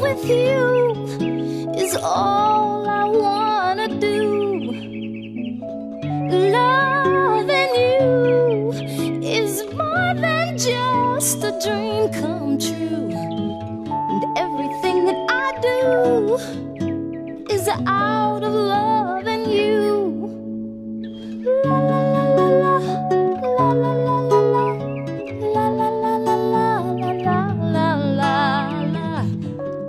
with you is all I wanna do. Loving you is more than just a dream come true. And everything that I do is out of love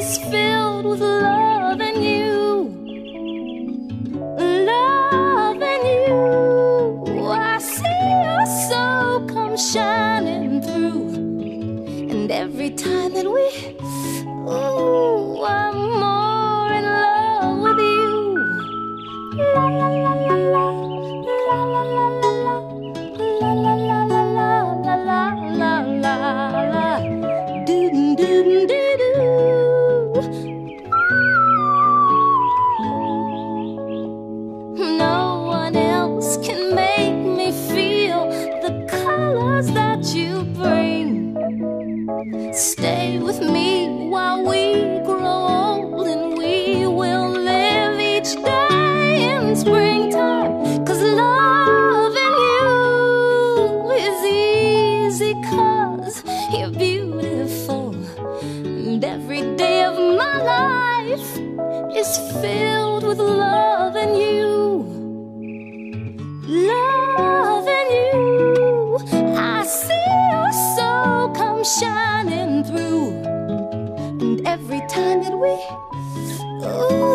is filled with love and you. Stay with me while we grow old and we will live each day in springtime. Cause loving you is easy cause you're beautiful. And every day of my life is filled with love and you. Loving you, I see your soul come shining we, ooh,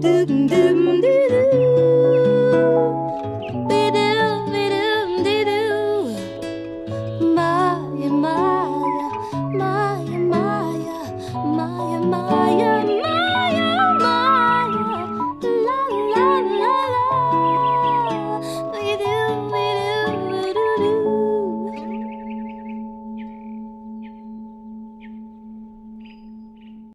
do do do